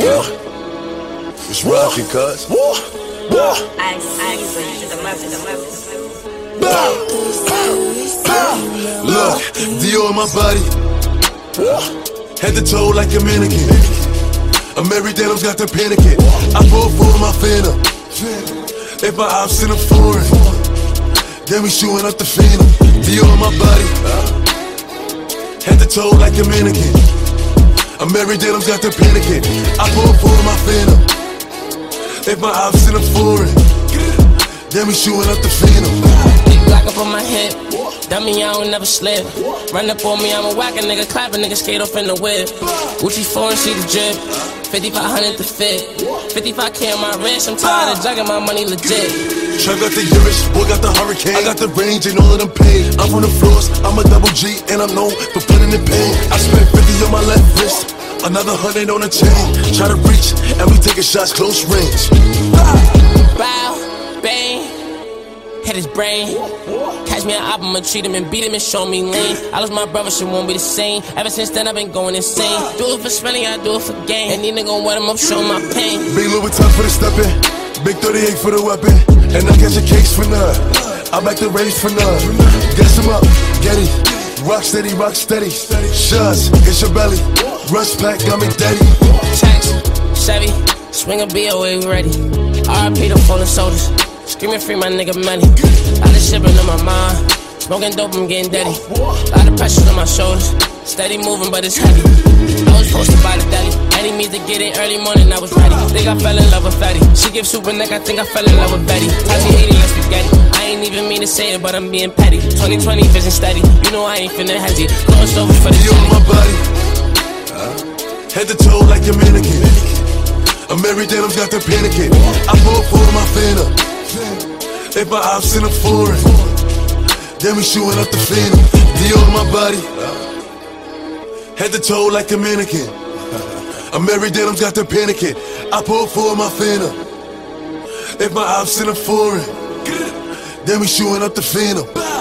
It's rockin', cuz. Ice, ice, to the mother, the mother. Look, Dior on my body. Head to toe like a mannequin. A Mary Daniels got the panicking. I pull for my phantom. If my ops in a foreign, then we shooting up the phantom. Dior on my body. Head to toe like a mannequin. A Mary Daniels got the panicking. I pull up for my phantom. If my ops in a foreign, then we shooting up the phantom. Big block up on my hip. Dummy, I don't never slip. Run up on me, I'm a whack a nigga, clap a nigga, skate off in the whip. Gucci foreign, see the drip. 5500 to fit. 55k on my wrist, I'm tired of jugging my money legit. Trap got the Irish, boy got the hurricane. I got the range and all of them paid. I'm from the floors, I'm a double G, and I'm known for putting in pain. I spent 50 on my wrist, another hundred on the chain. Try to reach, and we taking shots close range. Bow, bang, hit his brain. Catch me an op, I'ma treat him and beat him and show me lean. I lost my brother, shit won't be the same. Ever since then, I've been going insane. Do it for spending, I do it for gain. And these niggas gon' wet him up, show my pain. Big Louis Vuitton for the stepping, big 38 for the weapon, and I catch a case for none. I back the race for none. Gas him up, Getty. Rock steady, rock steady. Shots, it's your belly. Rush pack, got me daddy. Tax, Chevy, swing a BOA, we ready. RIP the fallen soldiers. Screaming free my nigga money. Lot of shipping on my mind. Smoking dope, I'm getting dirty. Lot of pressure on my shoulders. Steady moving, but it's heavy. I was posted by the deli. Any means to get it early morning, I was ready. Think I fell in love with Fatty. She gives super neck, I think I fell in love with Betty. I be hating, let's spaghetti. I ain't even mean to say it, but I'm being petty. 2020 vision steady. You know I ain't finna hesitate. Closed over for the You on my body. Head to toe like a mannequin. A Mary Daniels got the panicking. I pull for my phantom. If my ops in a foreign, then we shooting up the phantom. Dior on my body. Head to toe like a. A Mary Daniels got the panicking. I pull for my phantom. If my ops in a foreign, then we shooting up the phantom.